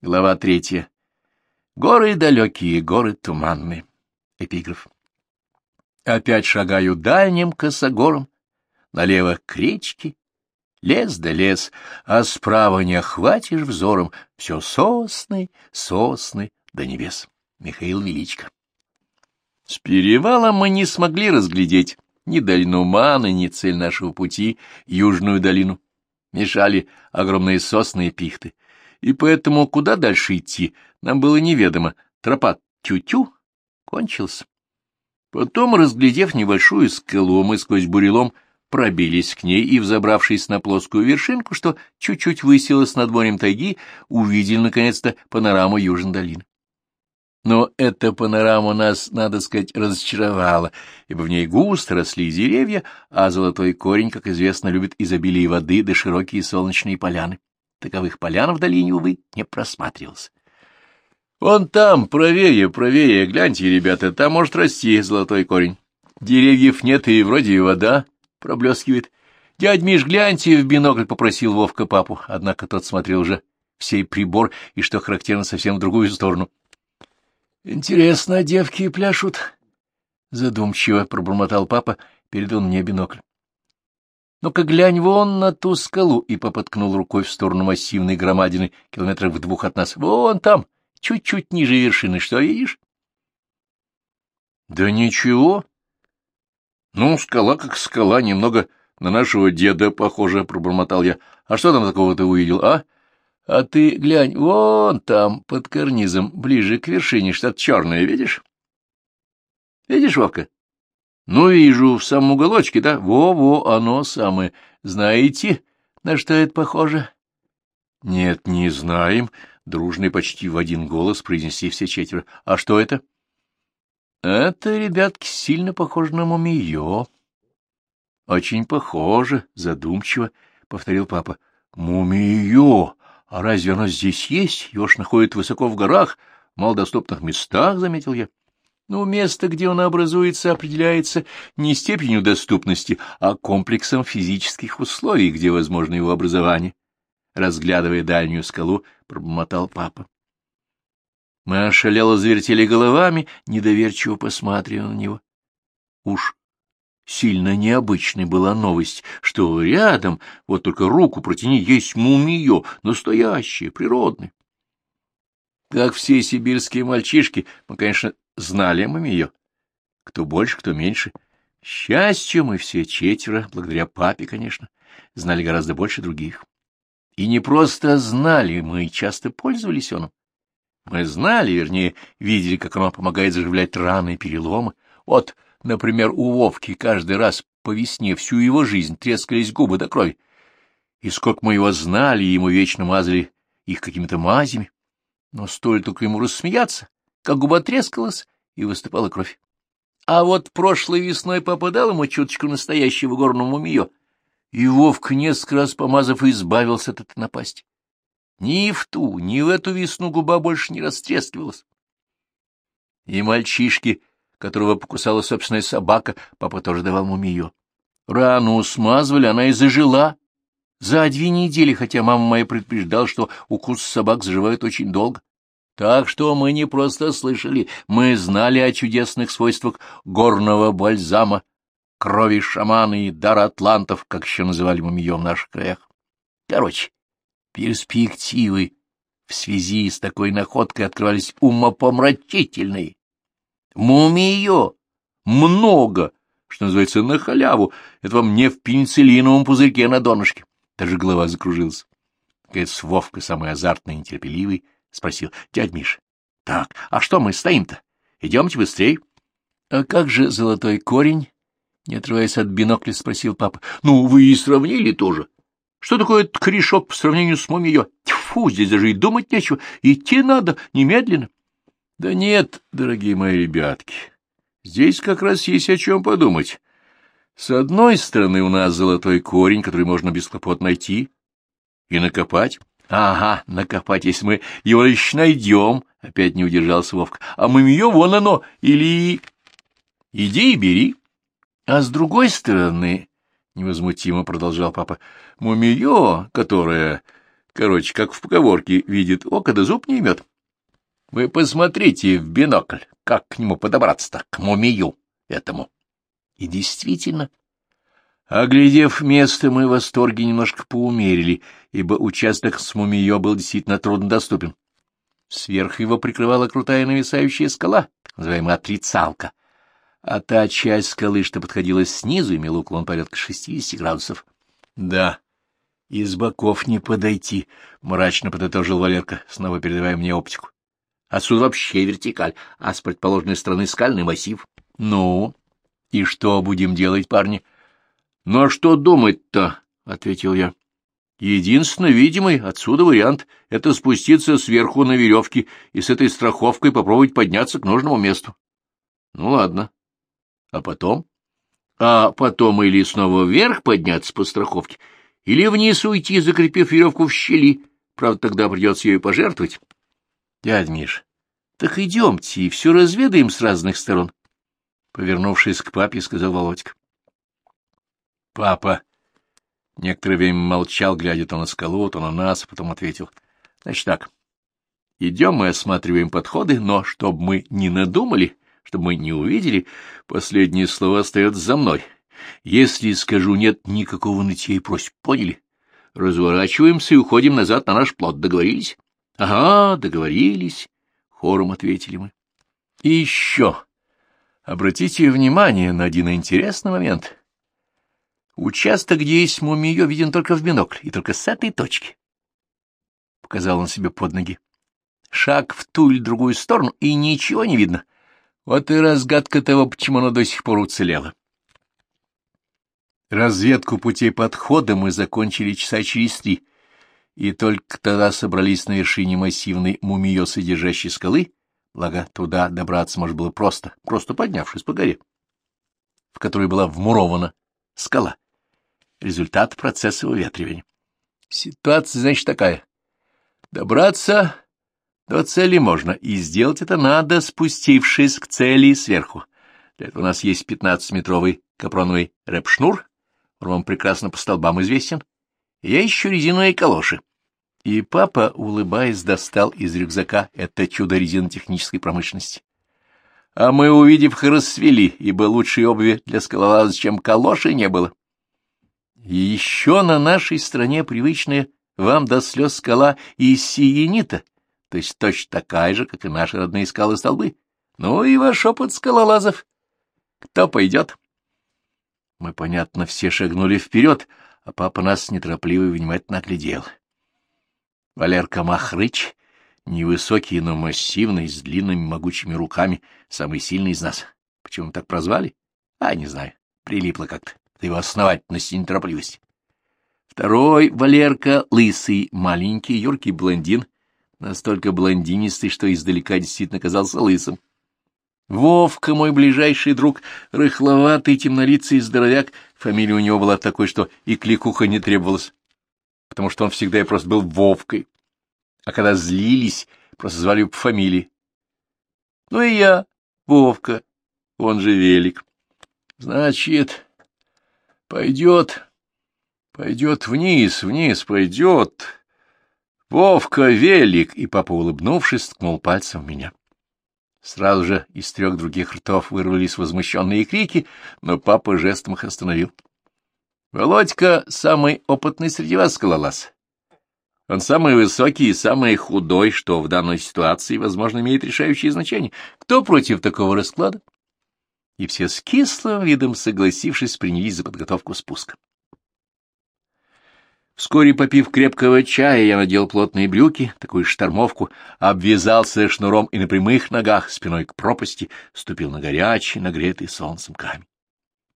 Глава третья. Горы далекие, горы туманные. Эпиграф. Опять шагаю дальним косогором, налево к речке, лес да лес, а справа не охватишь взором все сосны, сосны до небес. Михаил Величко. С перевала мы не смогли разглядеть ни долину Маны, ни цель нашего пути, южную долину. Мешали огромные сосны и пихты и поэтому куда дальше идти нам было неведомо. Тропа тю-тю кончилась. Потом, разглядев небольшую скалу, мы сквозь бурелом пробились к ней и, взобравшись на плоскую вершинку, что чуть-чуть высилась над морем тайги, увидели, наконец-то, панораму Южной долины. Но эта панорама нас, надо сказать, разочаровала, ибо в ней густо росли деревья, а золотой корень, как известно, любит изобилие воды да широкие солнечные поляны. Таковых полян в долине, увы, не просматривалось. — Вон там, правее, правее, гляньте, ребята, там может расти золотой корень. Деревьев нет, и вроде и вода проблескивает. — Дядь Миш, гляньте в бинокль, — попросил Вовка папу, однако тот смотрел уже всей прибор и, что характерно, совсем в другую сторону. — Интересно, девки пляшут? — задумчиво пробормотал папа, передал мне бинокль. Ну-ка глянь вон на ту скалу, и попоткнул рукой в сторону массивной громадины, километров в двух от нас. Вон там, чуть-чуть ниже вершины, что видишь? Да ничего. Ну, скала как скала, немного на нашего деда похоже, пробормотал я. А что там такого ты увидел, а? А ты глянь, вон там, под карнизом, ближе к вершине, что-то черное, видишь? Видишь, Вовка? Ну, вижу, в самом уголочке, да? Во-во, оно самое. Знаете, на что это похоже? Нет, не знаем. Дружный почти в один голос произнесли все четверо. А что это? Это, ребятки, сильно похоже на мумиё. Очень похоже, задумчиво, — повторил папа. Мумиё! А разве оно здесь есть? Его ж находят высоко в горах, в малодоступных местах, — заметил я. Но место, где он образуется, определяется не степенью доступности, а комплексом физических условий, где возможно его образование. Разглядывая дальнюю скалу, пробормотал папа. Мы ошалело завертели головами, недоверчиво посматривая на него. Уж сильно необычной была новость, что рядом, вот только руку протяни, есть мумиё, настоящее, природное. Как все сибирские мальчишки, мы, конечно, знали мы ее. Кто больше, кто меньше. Счастью, мы все четверо, благодаря папе, конечно, знали гораздо больше других. И не просто знали, мы часто пользовались он. Мы знали, вернее, видели, как оно помогает заживлять раны и переломы. Вот, например, у Вовки каждый раз по весне всю его жизнь трескались губы до крови. И сколько мы его знали, ему вечно мазали их какими-то мазями. Но стоит только ему рассмеяться, как губа трескалась, и выступала кровь. А вот прошлой весной попадал ему чуточку настоящего горного мумиё, и Вовка, несколько раз помазав, избавился от этой напасти. Ни в ту, ни в эту весну губа больше не растрескивалась. И мальчишки, которого покусала собственная собака, папа тоже давал мумиё. Рану смазывали, она и зажила. За две недели, хотя мама моя предупреждала, что укус собак заживает очень долго. Так что мы не просто слышали, мы знали о чудесных свойствах горного бальзама, крови шамана и дара атлантов, как еще называли ее в наших краях. Короче, перспективы в связи с такой находкой открывались умопомрачительные. Мумиё! Много! Что называется, на халяву. Это вам не в пенициллиновом пузырьке на донышке. Даже голова закружилась. Какая-то Вовка, самый азартный и нетерпеливый, — спросил дядь Миш. — Так, а что мы стоим-то? Идемте быстрей. — А как же золотой корень? — не отрываясь от бинокля, спросил папа. — Ну, вы и сравнили тоже. Что такое этот корешок по сравнению с мумией? Тьфу, здесь даже и думать нечего. Идти надо немедленно. — Да нет, дорогие мои ребятки, здесь как раз есть о чем подумать. С одной стороны, у нас золотой корень, который можно без хлопот найти и накопать. Ага, накопать, если мы его еще найдем, — опять не удержался Вовка. А мы ее вон оно, или... Иди и бери. А с другой стороны, — невозмутимо продолжал папа, — мумиё, которое, Короче, как в поговорке, видит око да зуб не имет. Вы посмотрите в бинокль, как к нему подобраться-то, к мумию этому. И действительно, оглядев место, мы в восторге немножко поумерили, ибо участок с мумиё был действительно труднодоступен. Сверху его прикрывала крутая нависающая скала, называемая отрицалка, а та часть скалы, что подходила снизу, имела уклон порядка 60 градусов. — Да, из боков не подойти, — мрачно подытожил Валерка, снова передавая мне оптику. Отсюда вообще вертикаль, а с предположенной стороны скальный массив. — Ну, и что будем делать, парни? — Ну, а что думать-то? — ответил я. Единственный видимый отсюда вариант — это спуститься сверху на веревке и с этой страховкой попробовать подняться к нужному месту. Ну, ладно. А потом? А потом или снова вверх подняться по страховке, или вниз уйти, закрепив веревку в щели. Правда, тогда придется ее пожертвовать. Дядь Миш, так идемте и все разведаем с разных сторон. Повернувшись к папе, сказал Володька. Папа некоторое время молчал, глядя то на скалу, то на нас, а потом ответил. Значит так, идем мы осматриваем подходы, но чтобы мы не надумали, чтобы мы не увидели, последнее слово остается за мной. Если скажу нет, никакого нытья и просьб, поняли? Разворачиваемся и уходим назад на наш плод, договорились? — Ага, договорились, — хором ответили мы. — И еще обратите внимание на один интересный момент. Участок, где есть мумия, виден только в бинокль, и только с этой точки. Показал он себе под ноги. Шаг в ту или другую сторону, и ничего не видно. Вот и разгадка того, почему она до сих пор уцелела. Разведку путей подхода мы закончили часа через три, и только тогда собрались на вершине массивной мумиё содержащей скалы, благо туда добраться можно было просто, просто поднявшись по горе, в которой была вмурована скала. Результат процесса выветривания. Ситуация, значит, такая. Добраться до цели можно, и сделать это надо, спустившись к цели сверху. Для этого у нас есть пятнадцатиметровый капроновый рэп-шнур, он вам прекрасно по столбам известен. Я ищу резиновые калоши. И папа, улыбаясь, достал из рюкзака это чудо резинотехнической промышленности. А мы, увидев, их расцвели, ибо лучшей обуви для скалолаза, чем калоши, не было. И еще на нашей стране привычная вам до слез скала из сиенита — то есть точно такая же, как и наши родные скалы-столбы. Ну и ваш опыт скалолазов. Кто пойдет? Мы, понятно, все шагнули вперед, а папа нас неторопливо и внимательно оглядел. Валерка Махрыч, невысокий, но массивный, с длинными могучими руками, самый сильный из нас. Почему так прозвали? А, не знаю, прилипло как-то до его основательности и неторопливости. Второй Валерка, лысый, маленький, юркий блондин — настолько блондинистый, что издалека действительно казался лысым. Вовка, мой ближайший друг, рыхловатый, темнолицый здоровяк, фамилия у него была такой, что и кликуха не требовалась, потому что он всегда и просто был Вовкой, а когда злились, просто звали по фамилии. Ну и я, Вовка, он же Велик. Значит, пойдет, пойдет вниз, вниз пойдет, Вовка велик, и папа, улыбнувшись, ткнул пальцем в меня. Сразу же из трех других ртов вырвались возмущенные крики, но папа жестом их остановил. Володька самый опытный среди вас скалолаз. Он самый высокий и самый худой, что в данной ситуации, возможно, имеет решающее значение. Кто против такого расклада? И все с кислым видом, согласившись, принялись за подготовку спуска. Вскоре, попив крепкого чая, я надел плотные брюки, такую штормовку, обвязался шнуром и на прямых ногах, спиной к пропасти, ступил на горячий, нагретый солнцем камень.